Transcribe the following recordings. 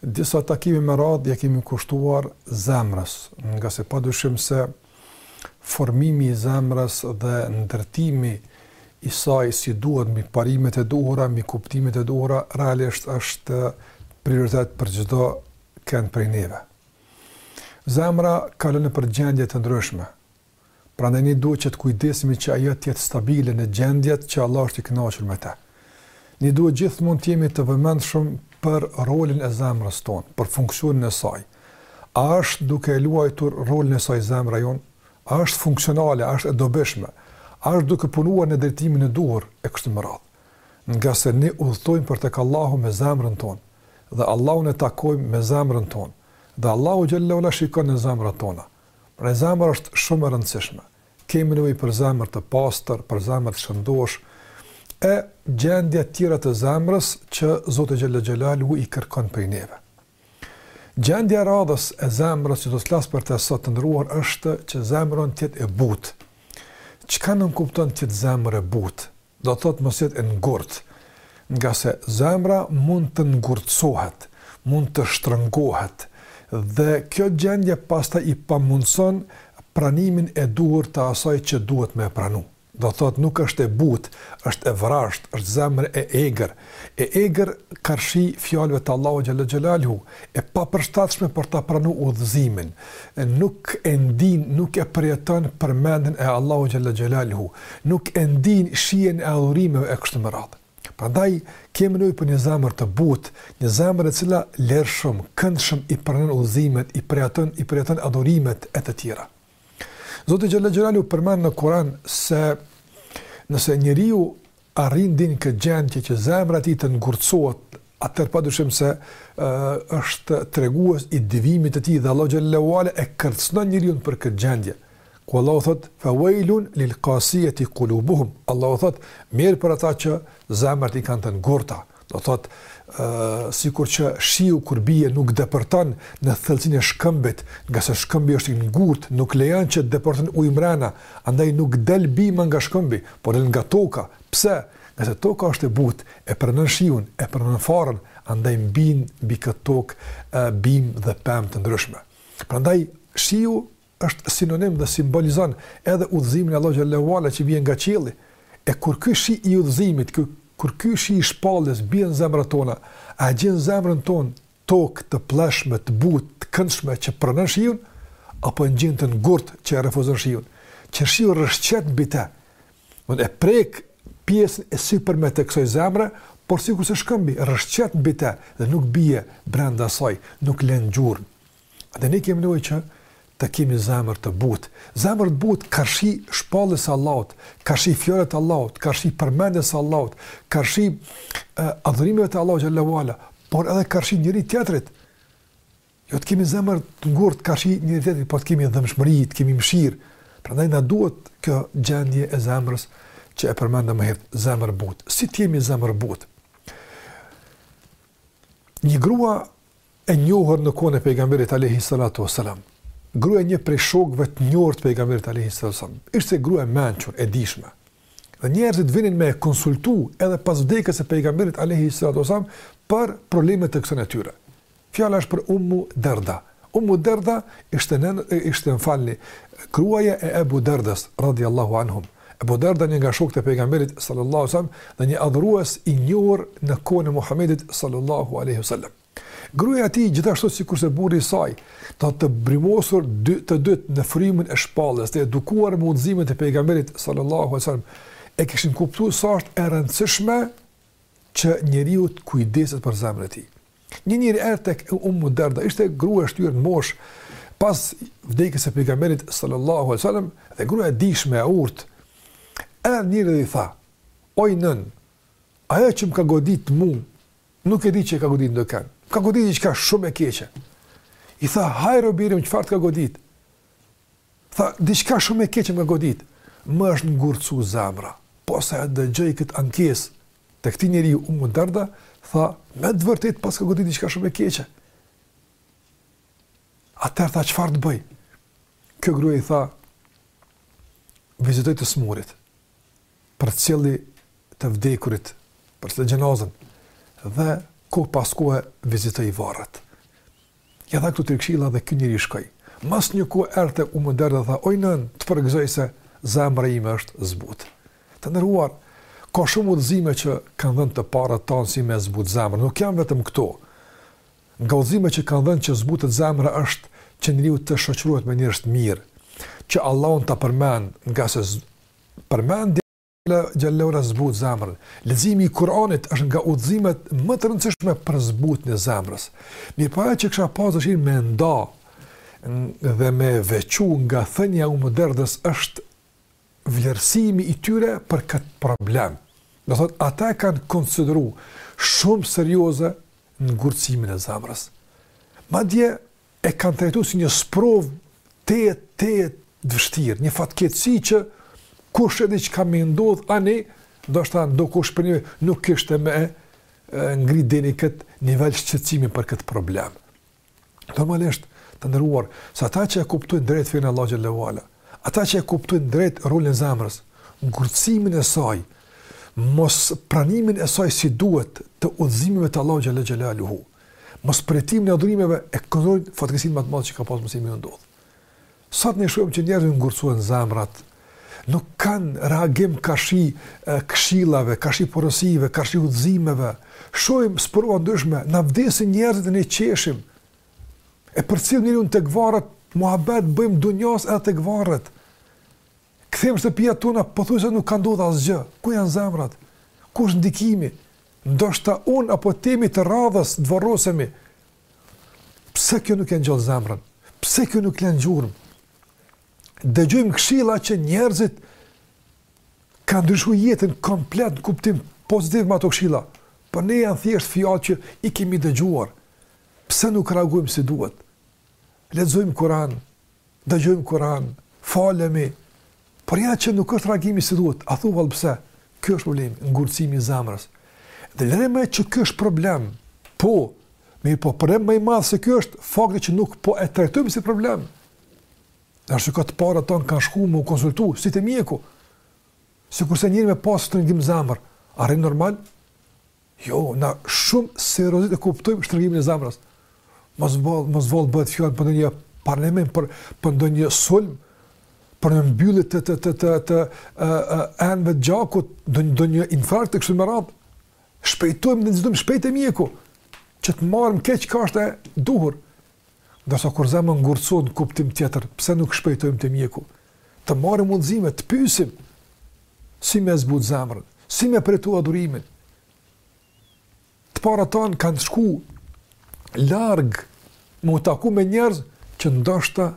Disa takime me radhë ia kemi kushtuar zemrës, ngase padyshim se formimi i zemrës dhe ndërtimi i saj si duhet mbi parimet e duhura, mbi kuptimet e duhura, realisht është prioritet për çdokënd prej neve. Zemra kalon nëpër gjendje të ndryshme, Prandaj ne duhet që të kujdesemi që ajo të jetë stabile në gjendjet që Allah është i kënaqur me të. Ne duhet gjithmonë të jemi të vëmendshëm për rolin e zemrës tonë, për funksionin e saj. A është duke e luajtur rolin e saj zemra jonë? A është funksionale, a është e dobishme? A është duke punuar në drejtimin e duhur e kështu me radhë? Ngase ne udhëtojmë për tek Allahu me zemrën tonë dhe Allahun e takojmë me zemrën tonë dhe Allahu xhalla ua ala shikon në zemrat tona. Pra zemra është shumë e rëndësishme. Kemi nevojë për zemër të pastër, për zemër të shëndosh, e gjendje tjera të zemrës që Zoti xhalla xhelaluhu i kërkon prej neve. Gjendja e radhës e zemrës që do të flas për të sot të nderuar është që zemra t'jetë e butë. Çka nënkupton t'jetë zemra e butë? do të thotë mos jetë e ngurtë, ngase zemra mund të ngurtësohet, mund të shtrëngohet dhe kjo gjendje pastaj i pamundëson pranimin e duhur të asaj që duhet me e pranu. Do të thotë nuk është e butë, është e vrazhdë, është zemër e egër, E egër karshi fjalëve të Allahut xhalla xhelaluhu, e papërshtatshme për ta pranuar udhëzimin, nuk e ndin, nuk e përjeton përmendjen e Allahut xhalla xhelaluhu, nuk e ndin shijen e adhurimeve e kështu me radhë. Prandaj kemi nevojë për një zemër të butë, një zemër e cila lirshëm, këndshëm i pranon udhëzimet, i përjeton, i përjeton adhurimet e të tjera. Zoti xhalla xhelaluhu përmend në Kur'an se nëse njeriu arrin deri n' këtë gjendje që zemra e tij të ngurtësohet, atëherë padyshim se është tregues i devijimit të tij dhe Allahu xhalla ua ala e kërcënon njeriu për këtë gjendje. Ku Allahu thot fa wailun lil qasiyati qulubuhum. Allahu thot mjerë për ata që zemrat i kanë të ngurta. Do të thotë, sikur që shiu kur bie nuk depërton në thellësinë e shkëmbit, ngase shkëmbi është i ngurtë, nuk lejon që të depërton uji mrena, andaj nuk del bima nga shkëmbi, por del nga toka. Pse? Ngase toka është e butë, e pranon shiun, e pranon farën, andaj mbijnë mbi këtë tokë bimë dhe pemë të ndryshme. Prandaj shiu është sinonim dhe simbolizon edhe udhëzimin e Allahu xhallahu te ala që vjen nga qielli, e kur ky shi i udhëzimit, kur ky shi i shpalljes bie në zemrat tona, a e gjen zemrën tonë tokë të plleshme, të butë, të këndshme që pranon shiun, apo e gjen të ngurtë që e refuzon shiun, që shiu rrëshqet mbi të, e prek pjesën e sipërme të kësaj zemre, por sikurse shkëmbi, rrëshqet mbi të dhe nuk bie brenda saj, nuk lën gjurmë. Dhe ne kemi nevojë që të kemi zemër të butë. Zemër të butë karshi shpalljes së Allahut, karshi fjalëve të Allahut, karshi përmendjes së Allahut, karshi uh, adhurimeve të Allahut xhele ve ala, por edhe karshi njëri-tjetrit. Jo të kemi zemër të ngurtë karshi njëri-tjetrit, po të kemi dhembshuri, të kemi mëshirë. Prandaj na duhet kjo gjendje e zemrës që e përmendëm më herët, zemër e butë. Si të kemi zemër të butë? Një grua E njohur në kohën e Pejgamberit alejhi salatu ves selam. Gruaja e një prej shokëve të njohur të Pejgamberit alejhi salatu ves selam. Ishte grua e mençur, e dijshme. Dhe njerëzit vinin me e konsultu edhe pas vdekjes së Pejgamberit alejhi salatu ves selam për probleme të kësaj natyre. Fjala është për Ummu Derda. Ummu Derda ishte nën ishte më falni gruaja e Ebu Derdas radhiyallahu anhum. Ebu Derda një nga shokët e Pejgamberit sallallahu alaihi wasallam dhe një adhurues i njohur në kohën e Muhamedit sallallahu alaihi wasallam. Gruaja e tij, gjithashtu sikurse burri i saj, ta të brumosur dy të dytë në frymën e shpalljes, të edukuar me udhëzimet e Pejgamberit sallallahu alaihi wasallam, e kishin kuptuar sa është e rëndësishme që njeriu të kujdeset për zemrën e tij. Një njeri erdhi tek Ummu Derda, ishte grua e shtyrë në moshë pas vdekjes së Pejgamberit sallallahu alaihi wasallam, dhe grua e dijshme e urtë. Erdhi njëri dhe i tha: "Oj nën, ajo që më ka godit mua Nuk e di a e ka goditë ndonjëkënd. Më ka goditë diçka shumë e keqe. I tha, hajr o biri im, çfarë të ka goditë? Tha, diçka shumë e keqe më ka goditë. Më është ngurtësu zemra. Posa e dëgjoi këtë ankesë të këtij njeriu Ummu Derda, tha, me të vërtetë të paska goditë diçka shumë e keqe. Atëherë tha, çfarë të bëj? Kjo grua i tha, vizitoji të sëmurit. përcilli të vdekurit, përcille xhenazën dhe kohë pas kohe vizitoji varret. Ia dha këto tri këshilla dhe ky njeri shkoi. Mas një kohë erdh te Ummu Derda e tha, oj nën, të përgëzoj se zemra ime është zbut. Të nderuar, ka shumë udhëzime që kanë dhënë të parët tanë si me zbut zemrën, nuk janë vetëm këto. Nga udhëzimet që kanë dhënë që zbutet zemra është që njeriu të shoqërohet me njerëz të mirë, që Allahun ta përmendin ngase Përmendja e Allahut xhelle ue ala zbut zemrën. Leximi i Kur'anit është nga udhëzimet më të rëndësishme për zbutjen e zemrës. Mirëpo ajo që kisha pas dëshirë me nda dhe me veçu nga thënia e Umu Derdasë është vlerësimi i tyre për këtë problem. Do thotë ata e kanë konsideruar shumë serioze ngurtësimin e zemrës. Madje e kanë trajtuar si një sprovë tejet tejet të vështirë, një fatkeqësi që kush e di çka me ndodh ani, ndoshta dikush prej neve nuk kishte me e ngrit deri në kët nivel shqetësimi për kët problem. Normalisht të nderuar, se ata që e kuptojnë drejt fenë e Allahut xhelle ue ala, ata që e kuptojnë drejt rolin e zemrës, ngurtësimin e saj, mos pranimin e saj si duhet të udhëzimeve të Allahut xhelle xhelaluhu, Mos përjetimin e adhurimeve e konsiderojnë fatkeqësinë më të madhe që ka pas mundësi me ndodh. Sot ne shohim që njerëzve u ngurcohen zemrat, nuk kanë reagim karshi këshillave, karshi porosive, karshi udhëzimeve. Shohim sprova të ndryshme, na vdesin njerëzit dhe ne qeshim. E përcjellim njeriun tek varret, muhabet bëjmë dunjas edhe tek varret. Kthehemi në shtëpitë tona, pothuajse nuk ka ndodhur asgjë. Ku janë zemrat? Ku është ndikimi? Ndoshta unë apo ti jemi të radhës, të vorrosemi. Pse kjo nuk e ngjall zemrën? Pse kjo nuk lën gjurmë? Dëgjojmë këshilla që njerëzit kanë ndryshuar jetën komplet në kuptim pozitiv me ato këshilla. Për ne janë thjesht fjalë që i kemi dëgjuar. Pse nuk reagojmë si duhet? lexojmë Kur'an, dëgjojmë Kur'an, falemi, por ja që nuk është reagimi si duhet, a thu vallë pse, kjo është problem, ngurcimi i zamrës. Dhe lëre më që kjo është problem, po, mirëpo problem ma i madh se kjo është fakti që nuk po e trajtojmë si problem. Dhe ja që të parët tanë kanë shku me u konsultu, si te mjeku, sikurse njeri me pas shtrëngim zamre, a rri normal, Jo, na shumë seriozisht e kuptojmë shtrëngimin e zemrës. Mos vallë, mos vallë bëhet fjalë për ndonjë paralajmërim për për ndonjë sulm për një mbyllje të të të të të enëve të gjakut, ndonjë, një infarkt e kështu me radhë. Shpejtojmë dhe nxitojmë shpejt te mjeku, që të marrim atë çka është e duhur. Ndërsa kur zemra ngurcohet në kuptim tjetër, pse nuk shpejtojmë te mjeku, të marrim udhëzime, të pyesim si me zbut zemrën, si me përjetu adhurimin. Të parët tanë kanë shku larg me u taku me njerëz që ndoshta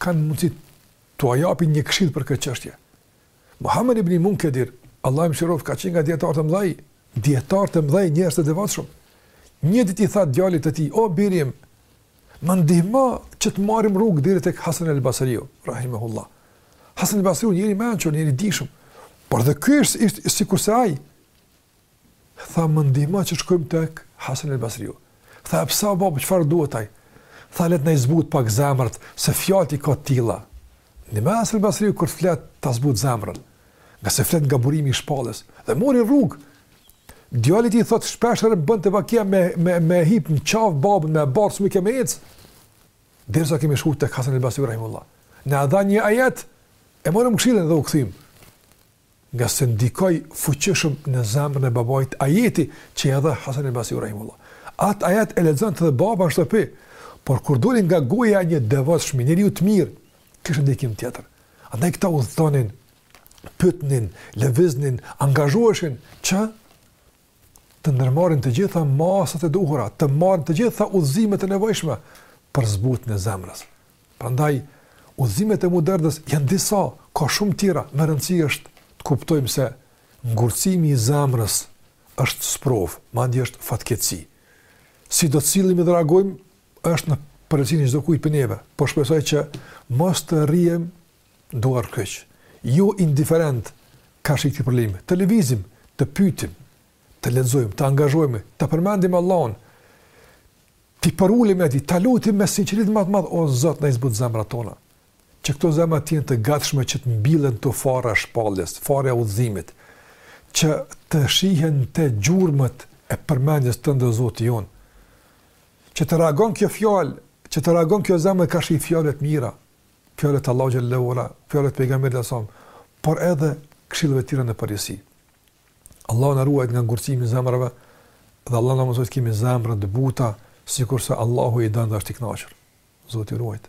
kanë mundësi t'ua japin një këshillë për këtë çështje. Muhamed ibn Munkedir, Allah e mëshiroftë, ka qenë nga dietarët të mdhaj, dietar të mdhaj, njerëz të devotshëm. Një ditë i tha djalit të tij, "O birim, më ndihmo që të marrim rrugë deri tek Hasan al-Basriu, rahimahullah." Hasan al-Basriu njeri i mençur, njeri i dijshëm. Por dhe ky është sikurse ai, Tha më ndihmo që të shkojmë tek Hasan el Basriu. Tha pse o bab çfarë të duhet ai? Tha le të na i zbut pak zemrat se fjalët i ka të tilla. Dmth Hasan el Basriu kur flet ta zbut zemrën. Ngase flet nga burimi i shpalljes dhe mori rrugë. Djali i tij thot shpeshherë bënte vakia me me me hip në qafë babën me bart shumë kemi ec. Derisa kemi shkuar tek Hasan el Basriu rahimehullah. Na dha një ajet e morëm këshillën dhe u kthym. ngase ndikoi fuqishëm në zemrën e babait ajeti që ia dha Hasan al-Basriu rahimahullah. At ajet e lexonte edhe baba në shtëpi, por kur doli nga goja e një të devotshmi, një njeriu të mirë, kishte ndikim tjetër. Andaj këta udhëtonin, pyetnin, lëviznin, angazhoheshin që të ndërmarrin të gjitha masat e duhura, të marrin të gjitha udhëzimet e nevojshme për zbutjen e zemrës. Prandaj, udhëzimet e mu dersit janë disa, ka shumë tjera, me rëndësi është të kuptojmë se ngurtësimi i zemrës është sprovë, madje është fatkeqësi. Si do të sillemi dhe reagojmë, është në përgjegjësinë e çdokujt prej neve, por shpresoj që mos të rrimë duar kryq. Jo indiferent karshi këtij problemi. Të lëvizim, të pyetim, të lexojmë, të angazhohemi, të përmendim Allahun. T'i përulemi Atij, ta lutim me sinqeritet më të madh, o Zot, na i zbut zemrat tona, që këto zemra të jenë të gatshme që të mbillet këtu fara e shpalljes, fara e udhëzimit, që të shihen në të gjurmët e përmendjes Tënde, o Zoti jonë, që të reagon kjo fjalë, që të reagon kjo zemër karshi fjalëve të mira, fjalëve të Allahut xhel-le ue ala, fjalëve të pejgamberit sa, por edhe këshillëve të tjera në përgjithësi. Allahu na ruajt nga ngurcimi i zemrave dhe Allahu na mundësoftë të kemi zemra të buta, sikurse Allahu i don dhe është i kënaqur. Zoti ju ruajt.